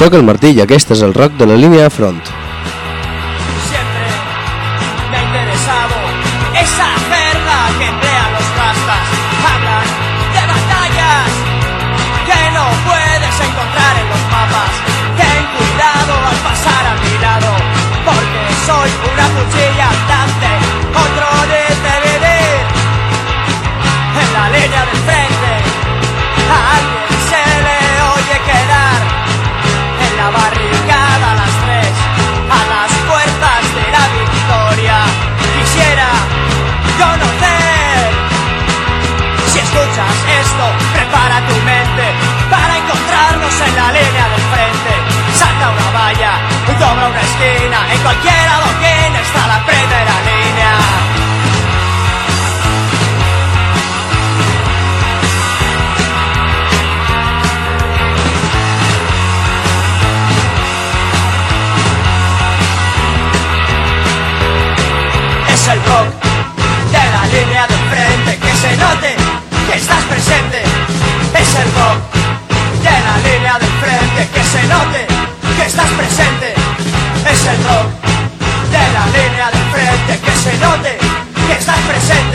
Soc el Martí i aquest és el rock de la línia de front. de la línea de frente, que se note que estás presente.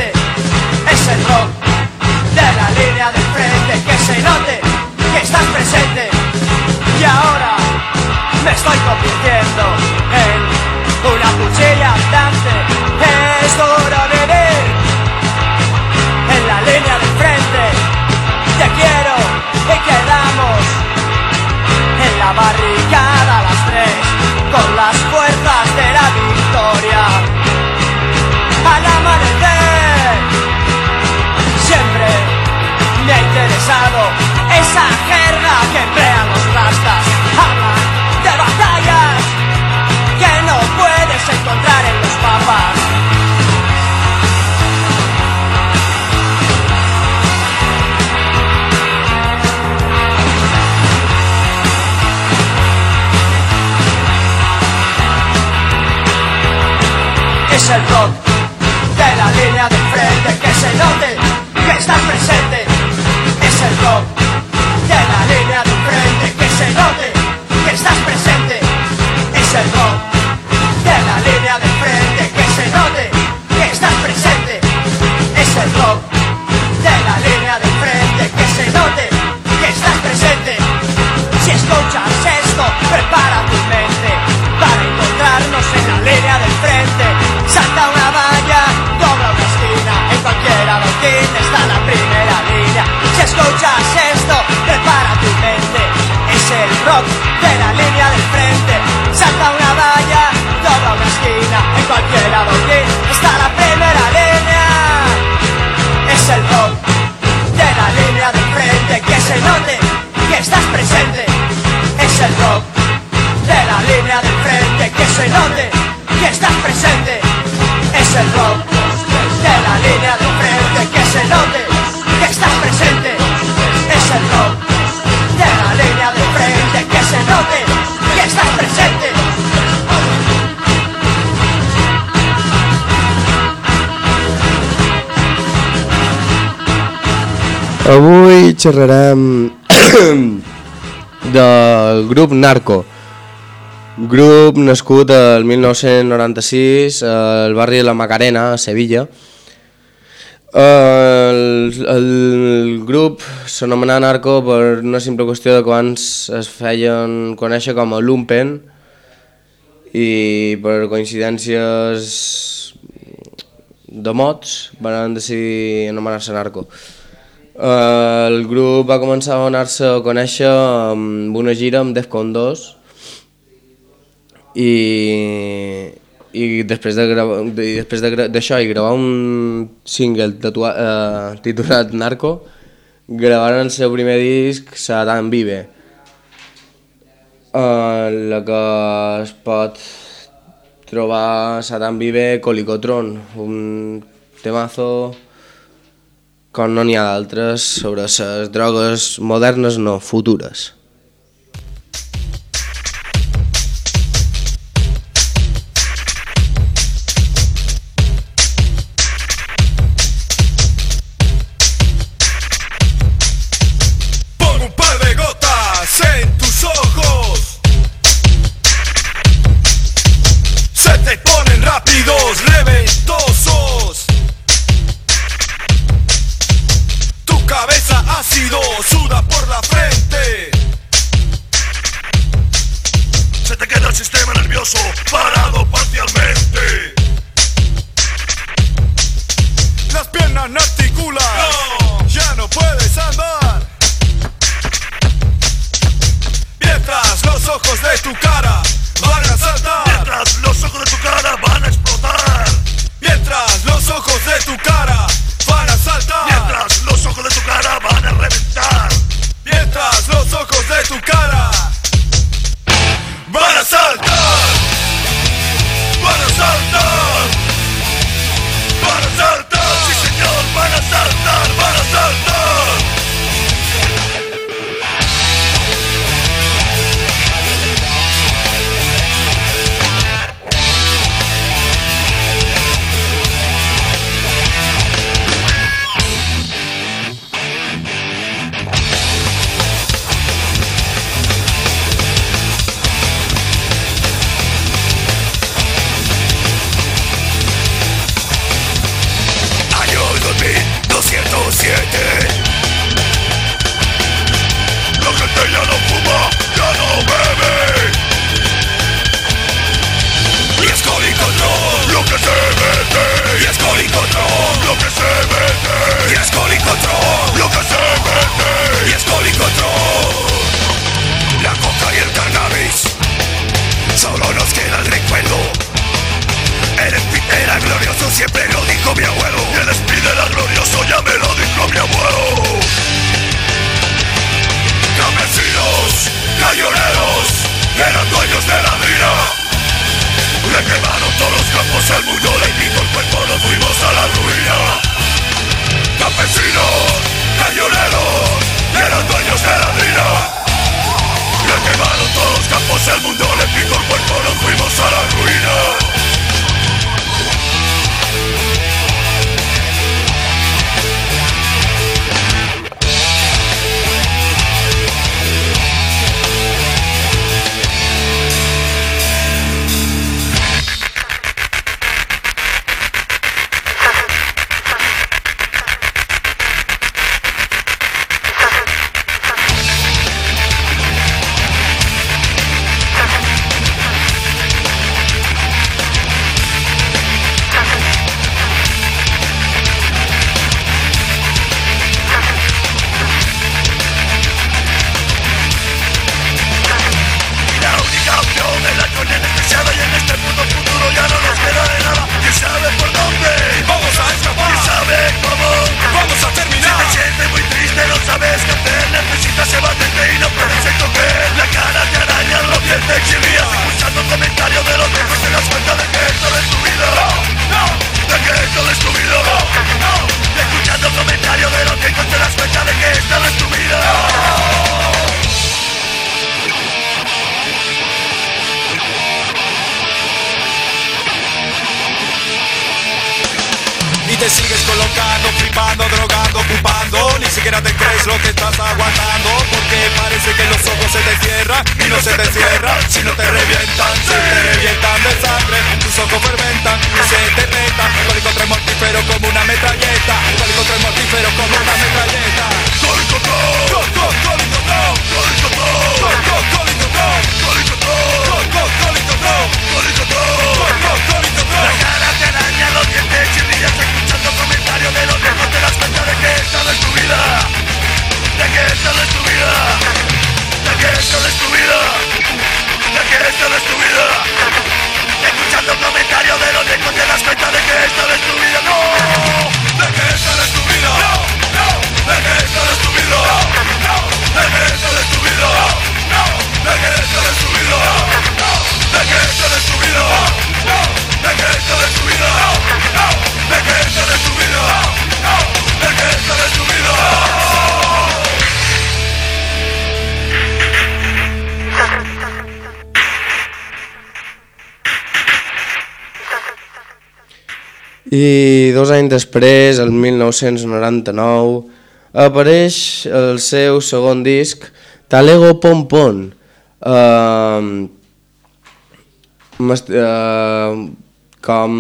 Avui xerrarem del grup Narco, grup nascut el 1996 al barri de la Macarena, a Sevilla. El, el grup s'anomena Narco per una simple qüestió de quan es feien conèixer com a Lumpen i per coincidències de mots van decidir anomenar-se Narco. Narco. Eh, el grup va començar a donar-se a conèixer amb una gira amb Defcon 2 i, i després d'això de grava, de, després de, i gravar un single tatua, eh, titulat Narco gravaren el seu primer disc Satan Vive. Uh, la que es pot trobar Satan Vive Colicotron un temazo com no n'hi ha d'altres, sobre les drogues modernes no, futures. I dos anys després, el 1999, apareix el seu segon disc, Talego Pompon, Uh, ehm, uh, ehm, com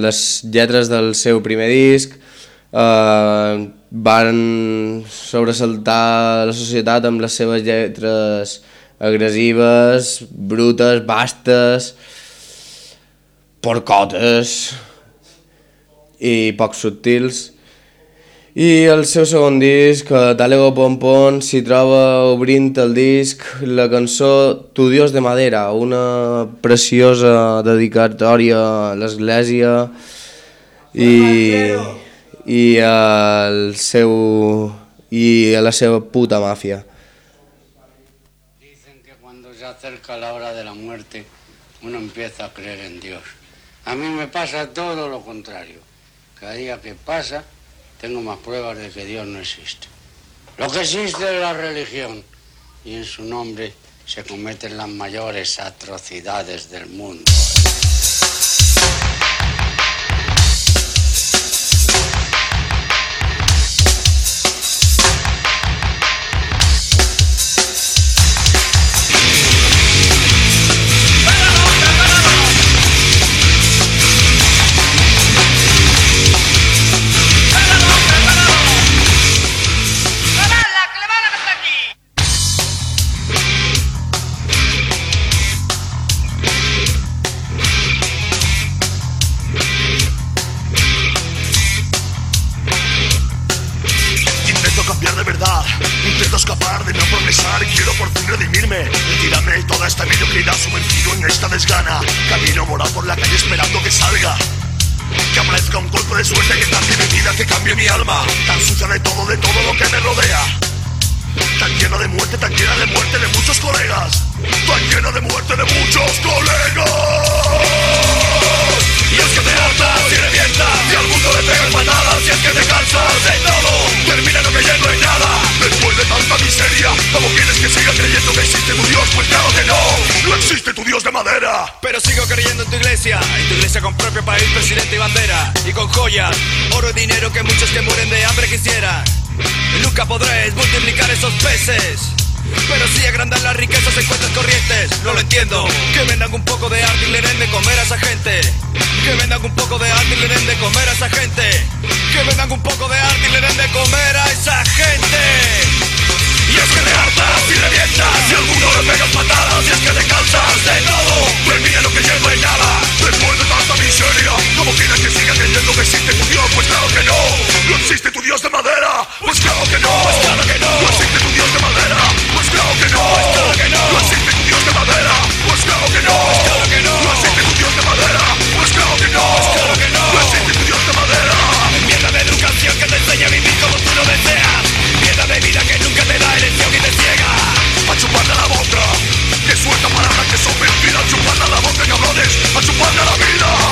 les lletres del seu primer disc, ehm, uh, van sobresaltar la societat amb les seves lletres agressives, brutes, bastes, porcotes, i poc subtils. I el seu segon disc, Talego Pompon, s'hi troba obrint el disc la cançó Tu Dios de Madera, una preciosa dedicatòria a l'església i, i al seu i a la seva puta màfia. Dicen que cuando se acerca la hora de la muerte, uno empieza a creer en Dios. A mí me pasa todo lo contrario. Cada día que pasa, tengo más pruebas de que Dios no existe. Lo que existe es la religión, y en su nombre se cometen las mayores atrocidades del mundo. Toda esta mediocridad Sumergido en esta desgana. Camino moral por la calle esperando que salga. Que aparezca un golpe de suerte que cambie mi vida, que cambie mi alma. Tan sucia de todo, de todo lo que me rodea. Tan llena de muerte, tan llena de muerte de muchos colegas. Tan llena de muerte de muchos colegas Y es que te hartas y revientas Y al mundo le pegas patadas Y es que te cansas de todo Termina no creyendo en nada Después de tanta miseria ¿Cómo quieres que siga creyendo que existe tu Dios? Pues claro que no No existe tu Dios de madera Pero sigo creyendo en tu iglesia, en tu iglesia con propio país, presidente y bandera, y con joyas, oro y dinero que muchos que mueren de hambre quisieran. Y nunca podréis multiplicar esos peces. Pero si agrandan las riquezas en cuentas corrientes, no lo entiendo. Que vendan un poco de arte y le den de comer a esa gente. Que vendan un poco de arte y le den de comer a esa gente. Que vendan un poco de arte y le den de comer a esa gente. Y es que te hartas y revientas Y al mundo le pegas patadas Y es que te cansas de todo Termina lo que lleva en nada Después de tanta miseria ¿Cómo quieres que siga creyendo que existe tu Dios? Pues claro que no No existe tu Dios de madera Pues claro que no Pues claro que no No existe tu Dios que no Pues no No existe tu Dios de madera Pues claro que no Pues claro no No existe tu Dios de madera Pues claro que no Pues claro no No existe tu Dios de madera Mierda de educación que te enseña a vivir como tú lo deseas. Mierda de vida que nunca te da elección y te ciega. a chuparle a la boca Que suelta palabras que son mentiras chuparle a la boca, cabrones A chuparle a la vida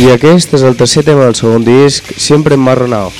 I aquest és el tercer tema del segon disc, Sempre en Marronau.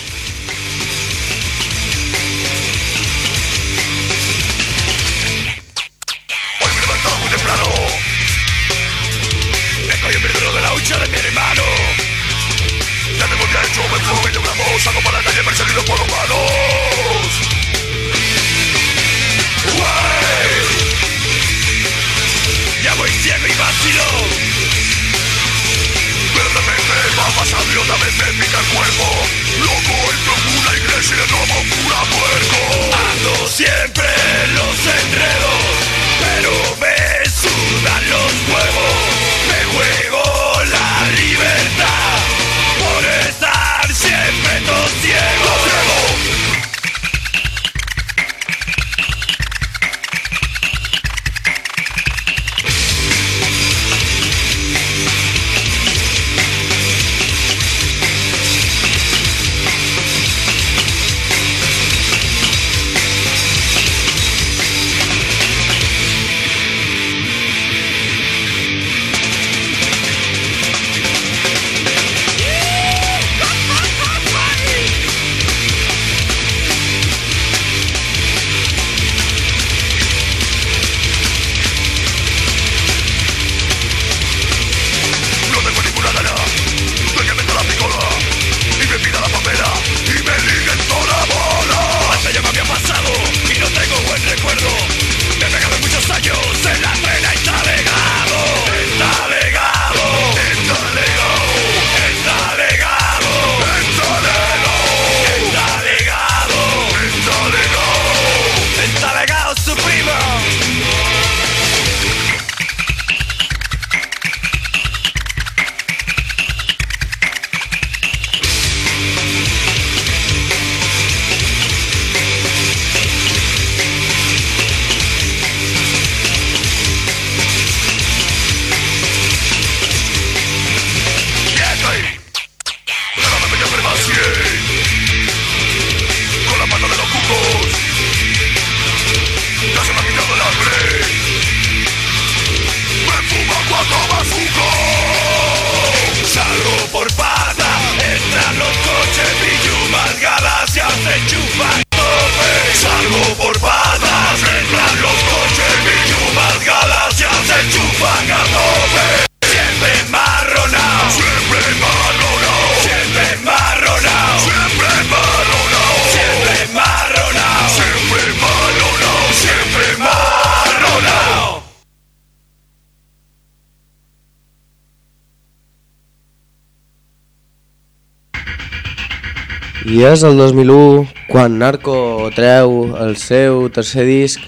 I és el 2001 quan Narco treu el seu tercer disc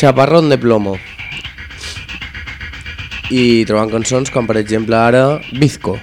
Chaparrón de Plomo i trobant cançons com per exemple ara Bizco.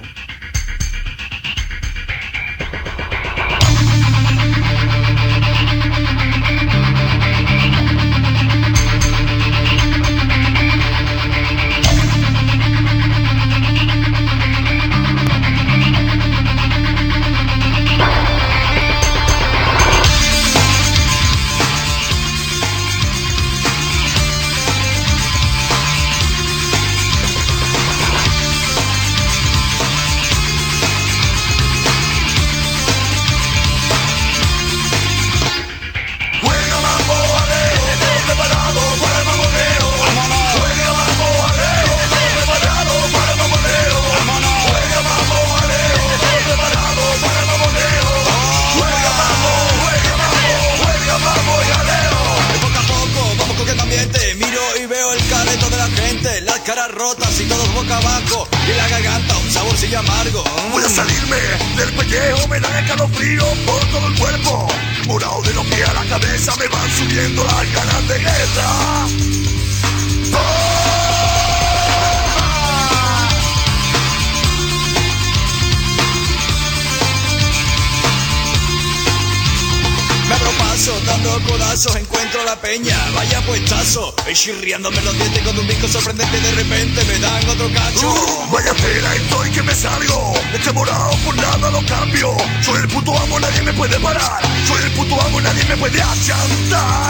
会俩枪打。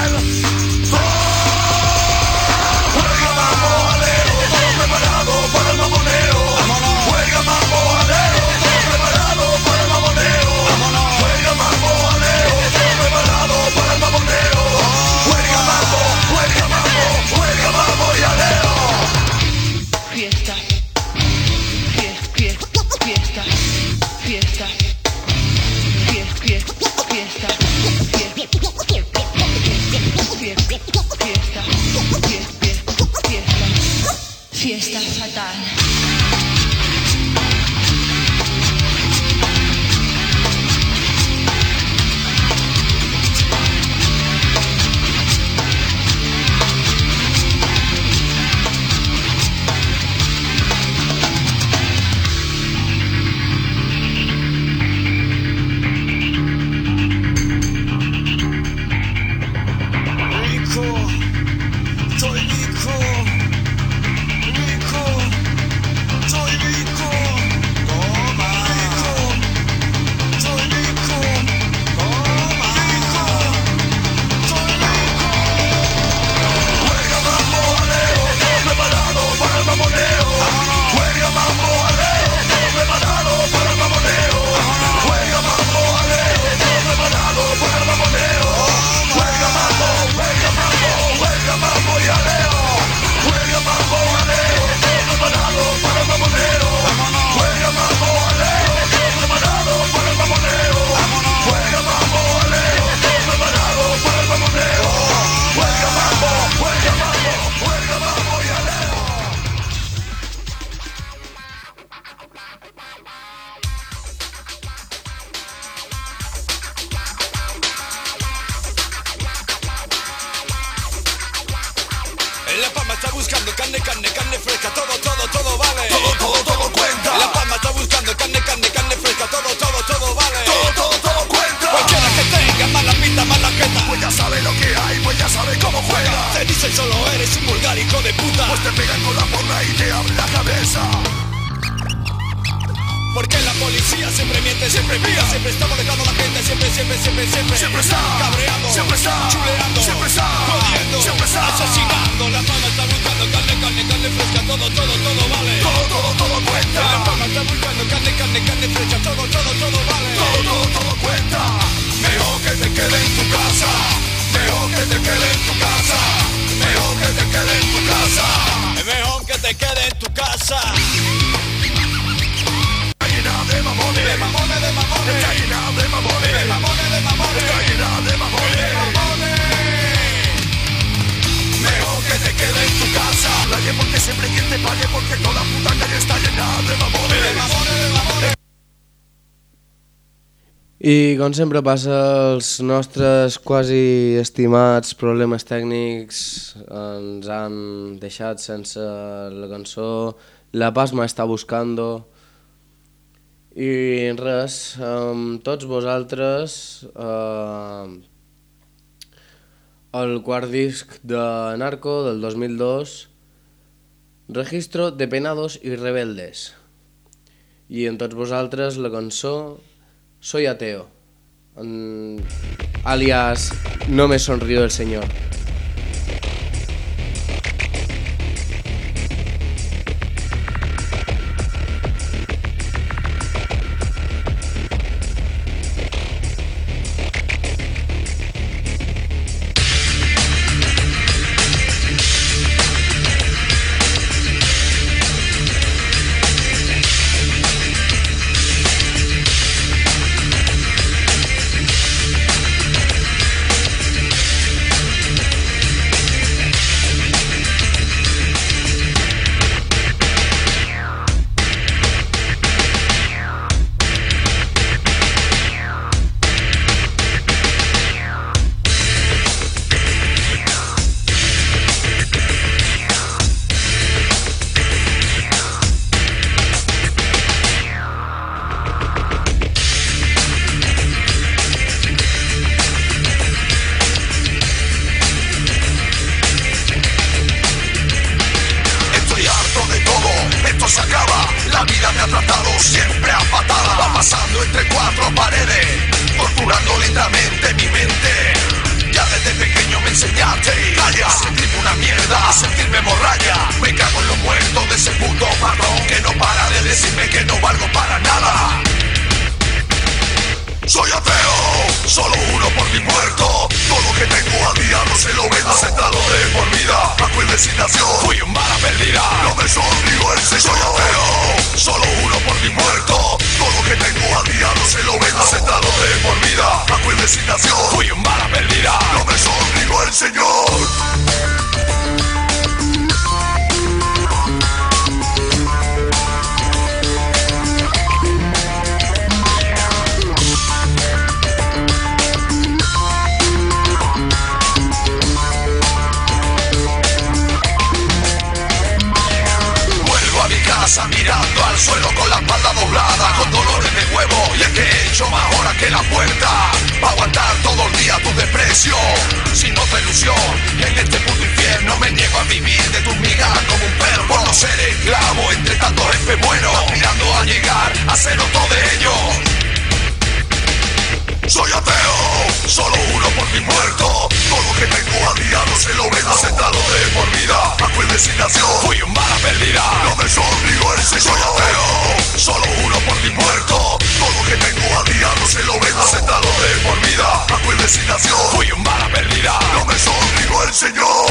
doncs sempre passa els nostres quasi estimats problemes tècnics ens han deixat sense la cançó La Paz està buscando i res, amb tots vosaltres eh, el quart disc de Narco del 2002 Registro de penados i rebeldes. I amb tots vosaltres la cançó Soy ateo. alias No me sonrió el Señor. Fui un bala perdida, no me sonrío el sello Soy solo uno por mi muerto. Todo lo que tengo a día no se lo vendo. Sentado de por vida, bajo resignación Fui un bala perdida, no me sonrío el señor. Mirando al suelo con la espalda doblada, con dolores de huevo. Y es que he hecho más horas que la puerta, para aguantar todo el día tu depresión, sin otra ilusión, en este puto infierno me niego a vivir de tus migas como un perro, por no ser esclavo entre tanto jefe bueno, aspirando a llegar a ser otro de ellos. Soy ateo, solo uno por mi muerto. Todo que tengo a diario se lo vendo sentado de por vida. Bajo en designación, fui un bala perdida. No me sonrío el señor. Soy ateo, solo uno por mi muerto. Todo que tengo a diario se lo vendo sentado de por vida. Bajo en designación, fui un bala perdida. No me sonrío el señor.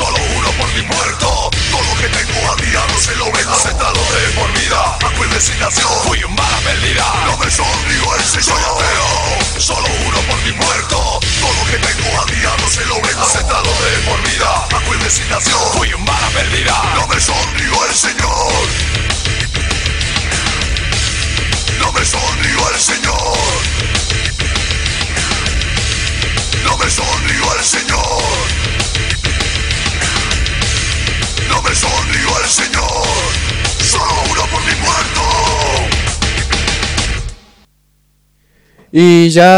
Solo uno I ja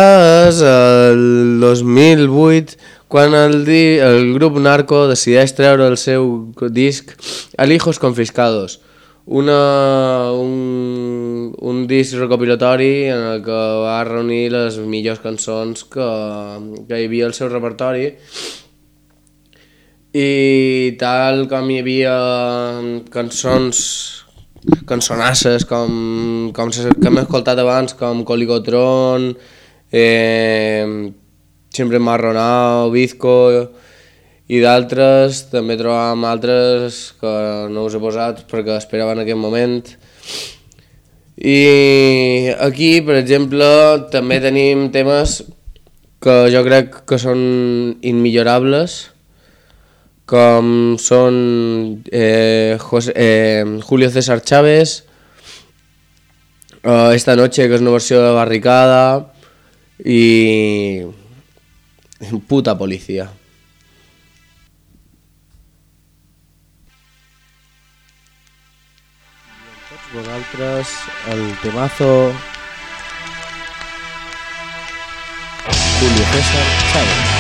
és el 2008 quan el, di, el grup Narco decideix treure el seu disc Alijos Confiscados, una, un, un disc recopilatori en el que va reunir les millors cançons que, que hi havia al seu repertori. I tal com hi havia cançons cançonasses com, com ses que hem escoltat abans com Colicotron eh, Sempre Marronao, Bizco i d'altres també trobàvem altres que no us he posat perquè esperava en aquest moment. I aquí per exemple també tenim temes que jo crec que són immillorables com són eh, José, eh, Julio César Chávez, eh, Esta noche, que és una versió de Barricada, i Puta Policía. Tots vosaltres el temazo Julio César Chávez.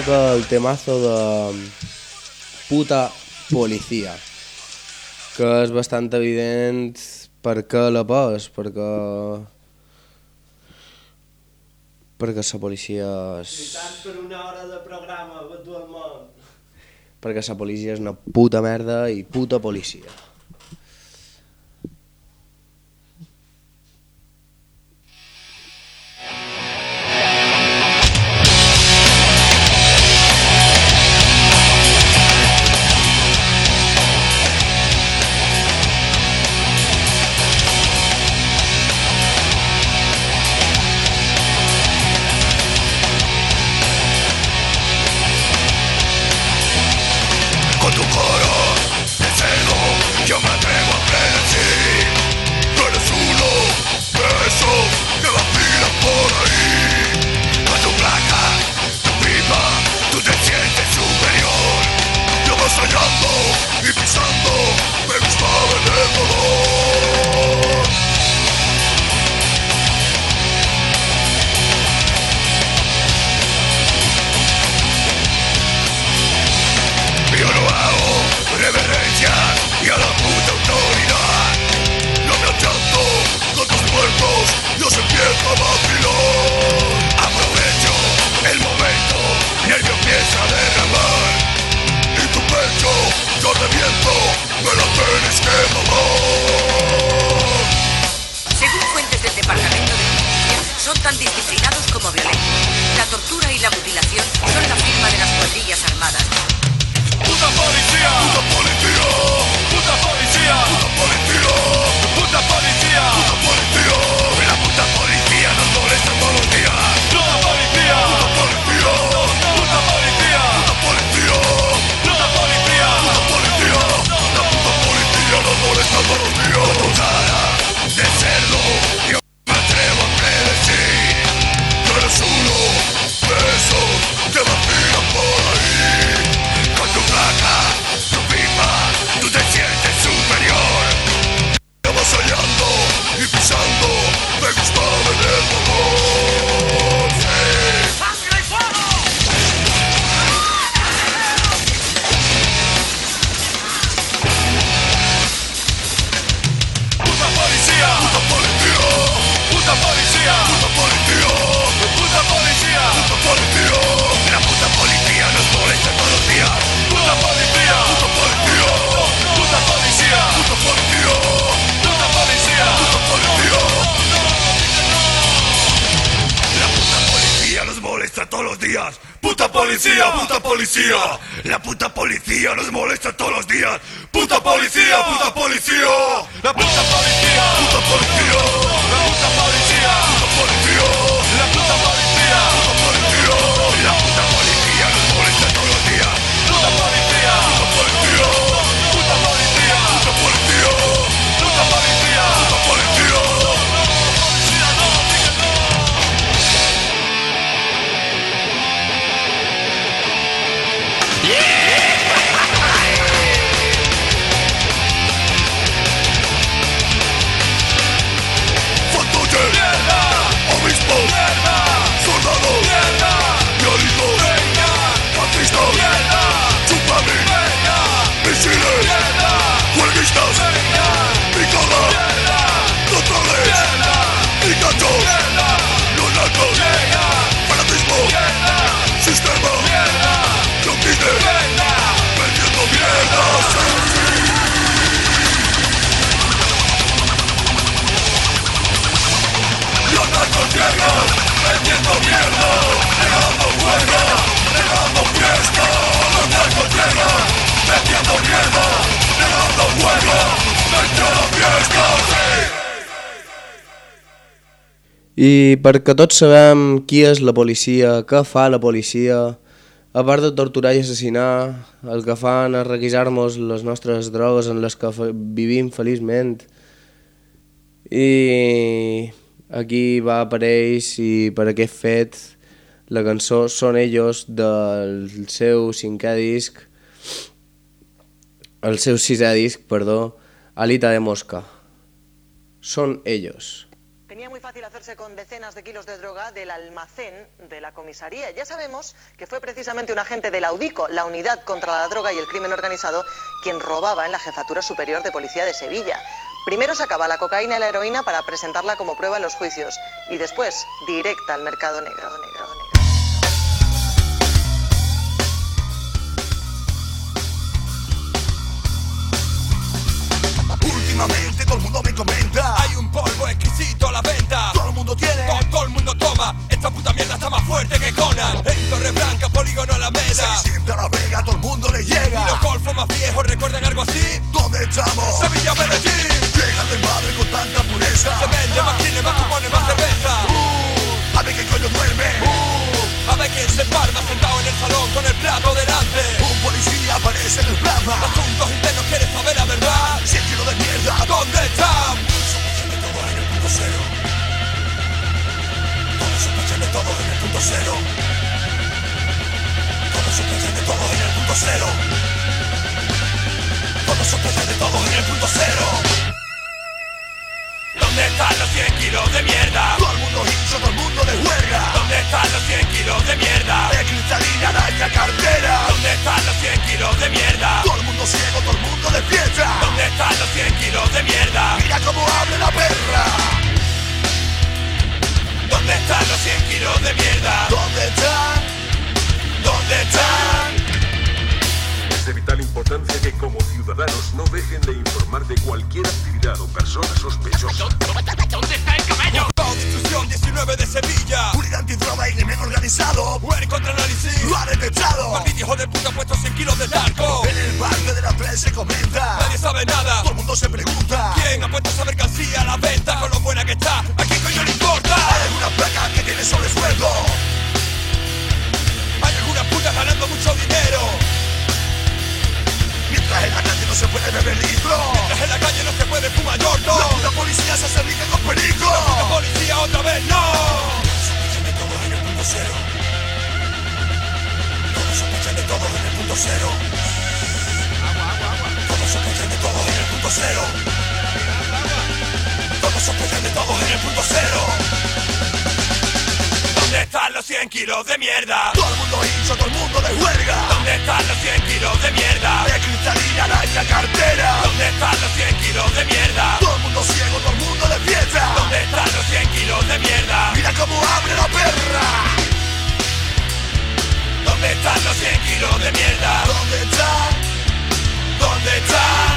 toca el temazo de puta policia, que és bastant evident per què la pos, perquè... Perquè la policia és... per una hora de programa. Perquè la policia és una puta merda i puta policia. Yeah. I perquè tots sabem qui és la policia, què fa la policia, a part de torturar i assassinar, el que fan és requisar-nos les nostres drogues en les que vivim feliçment. I aquí va apareix i per aquest fet la cançó Són ells del seu cinquè disc, el seu sisè disc, perdó, Alita de Mosca. Són ells. Tenía muy fácil hacerse con decenas de kilos de droga del almacén de la comisaría. Ya sabemos que fue precisamente un agente de la UDICO, la Unidad contra la Droga y el Crimen Organizado, quien robaba en la Jefatura Superior de Policía de Sevilla. Primero sacaba la cocaína y la heroína para presentarla como prueba en los juicios y después directa al mercado negro. negro, negro. Últimamente todo el mundo me comenta Hay un polvo exquisito a la venta. Todo el mundo tiene Todo, todo el mundo toma. Esta puta mierda está más fuerte que Conan. En Torre Blanca, Polígono Alameda. Se siente a la vega, todo el mundo le Y llega los golfos más viejos recuerdan algo así. ¿Dónde estamos? Sevilla, Medellín. Llegan del madre con tanta pureza Se vende más cine, más cupones, más cerveza. Uh, a ver qué coño duerme Uh, a ver quién se palma sentado en el salón con el plato delante. Un policía aparece en el plasma Asuntos internos, ¿quieres saber la verdad? 100 kilos de mierda ¿Dónde están? Todo en el punto cero Todos sospechan de todo en el punto cero Todos sospechan de todo en el punto cero Todos de todo en el punto cero ¿Dónde están los 100 kilos de mierda? Todo el mundo hincho, todo el mundo de huelga ¿Dónde están los 100 kilos de mierda? De cristalina, araña, cartera ¿Dónde están los 100 kilos de mierda? Todo el mundo ciego, todo el mundo de fiesta ¿Dónde están los 100 kilos de mierda? Mira cómo habla la perra ¿Dónde están los 100 kilos de mierda? ¿Dónde están? ¿Dónde están? De vital importancia que como ciudadanos no dejen de informar de cualquier actividad o persona sospechosa. ¿Dónde está el camello? Constitución 19 de Sevilla. Unidad antidroga y crimen organizado Muere contra análisis. Lo ha detectado Maldito hijo de puta puesto 100 kilos de narco. En el parque de la tres se comenta Nadie sabe nada. Todo el mundo se pregunta ¿Quién ha puesto esa mercancía a la venta con lo buena que está? ¿A quién coño le importa? Hay alguna placa que tiene sobresueldo Hay algunas putas ganando mucho dinero. Mientras en la calle no se puede beber litro Mientras en la calle no se puede fumar yordo. La puta policía se acerca con perico La policía otra vez no. Sospechan de todo en el punto cero. Todos sospechan de todo en el punto cero. Todos sospechan de todo en el punto cero. Todos sospechan de todo en el punto cero ¿Dónde están los 100 kilos de mierda? Todo el mundo hincho, todo el mundo de huelga ¿Dónde están los 100 kilos de mierda? De cristalina, araña, cartera ¿Dónde están los 100 kilos de mierda? Todo el mundo ciego, todo el mundo de fiesta ¿Dónde están los 100 kilos de mierda? Mira cómo abre la perra ¿Dónde están los 100 kilos de mierda? ¿Dónde están? ¿Dónde están?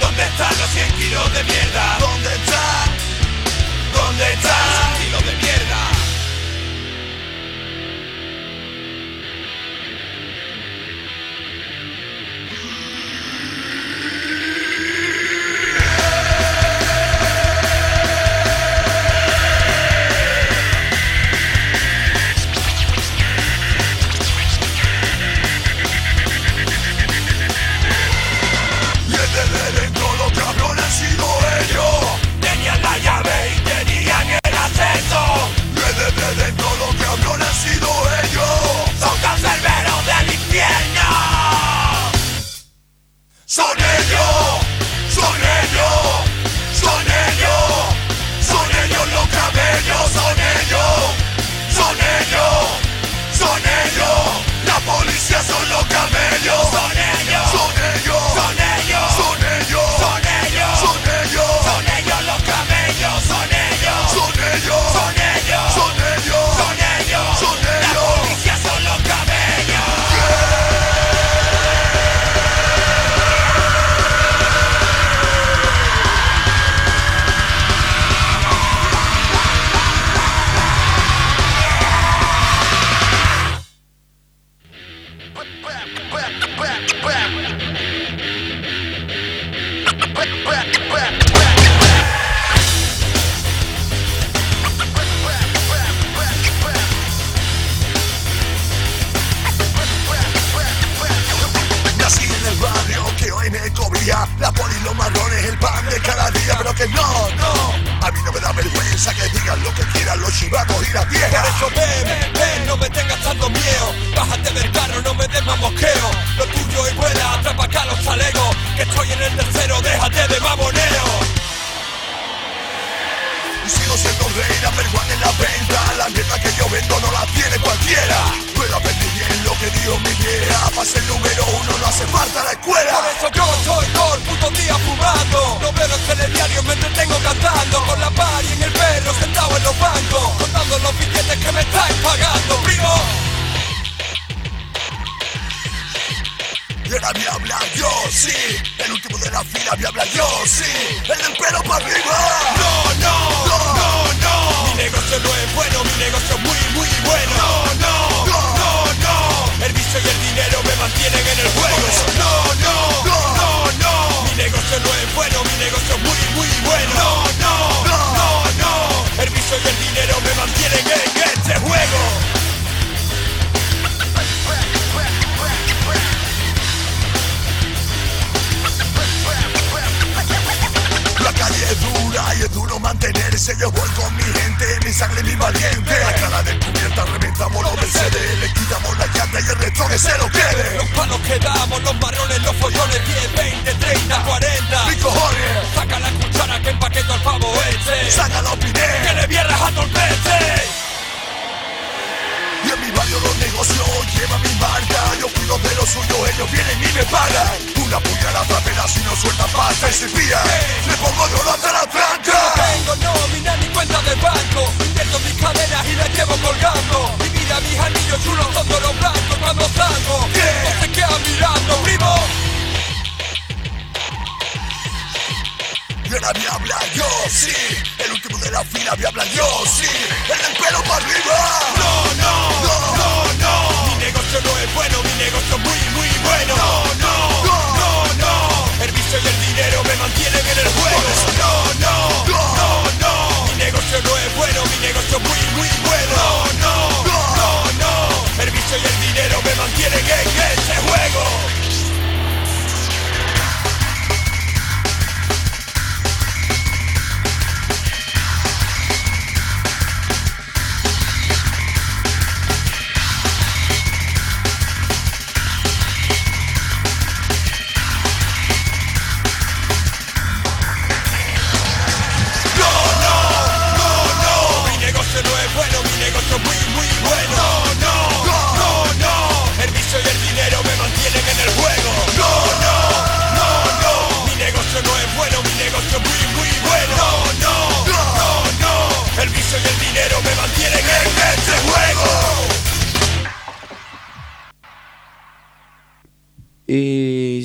¿Dónde están los 100 kilos de mierda? ¿Dónde están? ¿Dónde 100 kilos de mierda? Mantenerse. Yo voy con mi gente, mi sangre, mi valiente. La cara descubierta, reventamos los Mercedes. Le quitamos la llanta y el resto que se lo quede. Los palos que damos, los marrones, los follones 10, 20, 30, 40 ¡Mi cojones! Saca la cuchara que empaqueto al pavo este ¡Saca los Que pines! le vierras a torpete Y en mi barrio los negocios llevan mi marca. Yo cuido de lo suyo, ellos vienen y me pagan. Una puñalada apenas si no suelta pasta y se pilla. Le pongo yo hasta la. Tengo nómina ni cuenta de banco. Invierto mis cadenas y las llevo colgando. Y mira mis anillos chulos son de los blancos cuando salgo. Yeah. No se quedan mirando, primo. Y ahora me habla yo, sí. El último de la fila me habla yo, sí. El del pelo para arriba. No, no, no, no Mi negocio no es bueno, mi negocio es muy, muy bueno. No, no, no, no El vicio y el dinero me mantienen en el juego. No, no, no, no negocio no es bueno, mi negocio muy, muy bueno. No, no, no, no. El vicio y el dinero me mantienen en este juego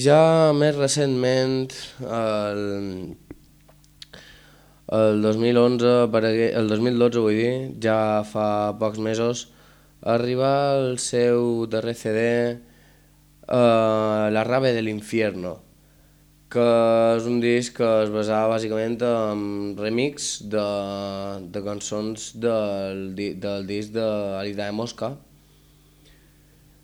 ja més recentment, el, el 2011, aparegué, el 2012 vull dir, ja fa pocs mesos, arriba el seu darrer CD, eh, La rave de l'infierno, que és un disc que es basava bàsicament en remix de, de cançons del, del disc de Alida de Mosca,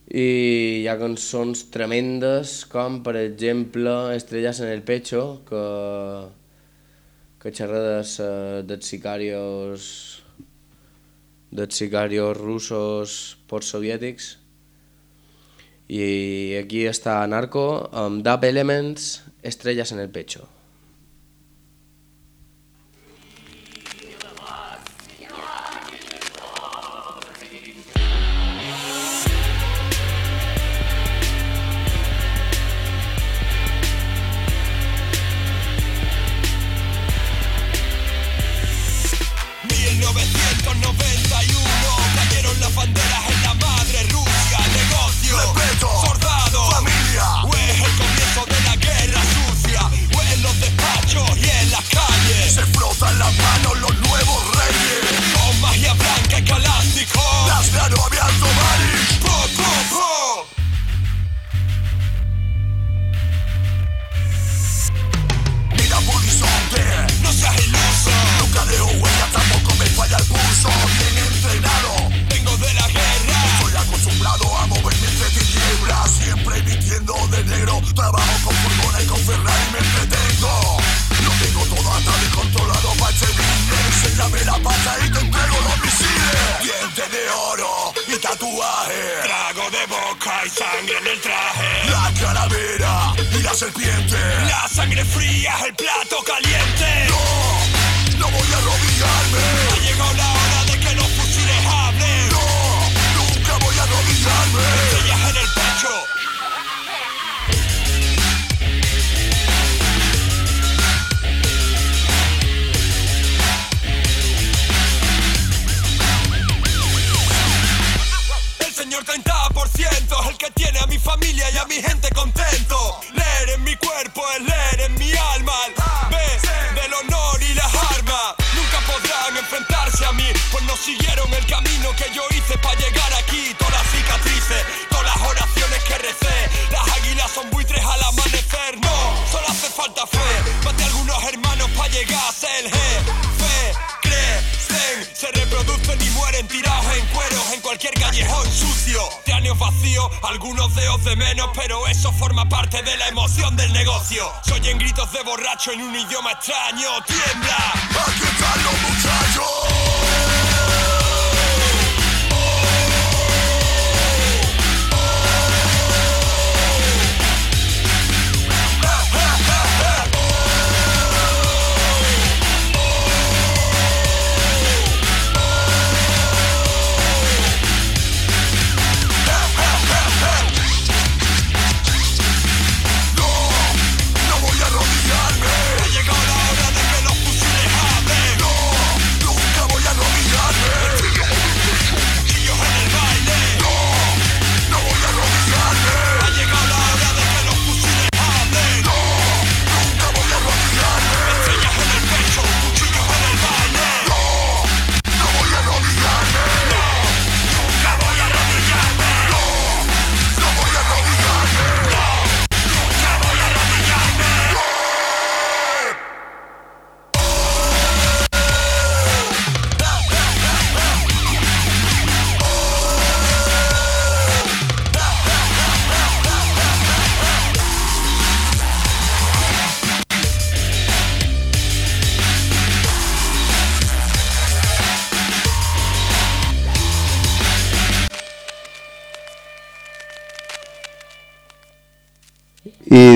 i hi ha cançons tremendes com per exemple Estrellas en el pecho que, que xerra dels, eh, dels sicarios dels sicarios russos postsoviètics. I aquí està Narco amb Dub Elements Estrellas en el pecho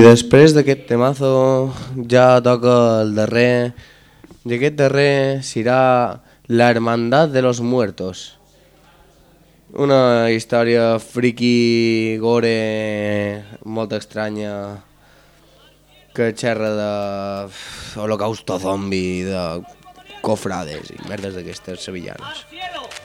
Després d'aquest temazo ja toca el darrer, i aquest darrer serà La Hermandad de los Muertos. Una història friki, gore, molt estranya, que xerra de holocausto zombi, de cofrades i merdes d'aquestes sevillanes. ¡Al cielo!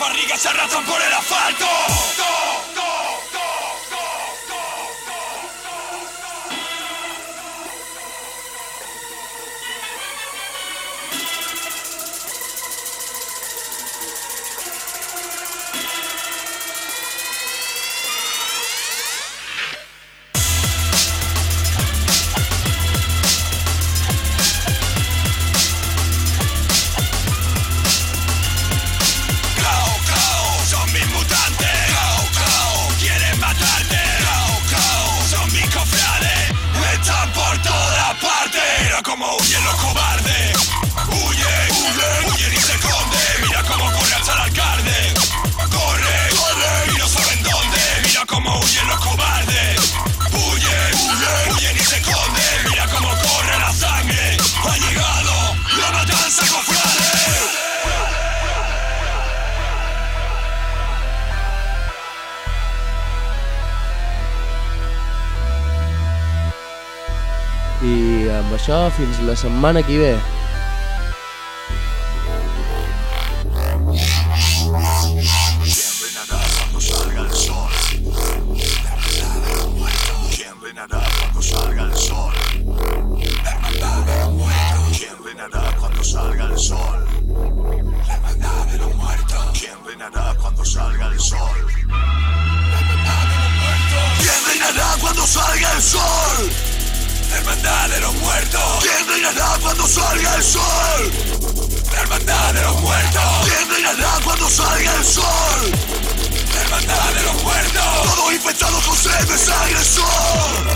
barrigas se arrastran por el asfalto. Setmana que ve. Hermandad de los muertos. ¿Quién reinará cuando salga el sol? La hermandad de los muertos. ¿Quién reinará cuando salga el sol? La hermandad de los muertos. Todos infectados con sed de sangre sol.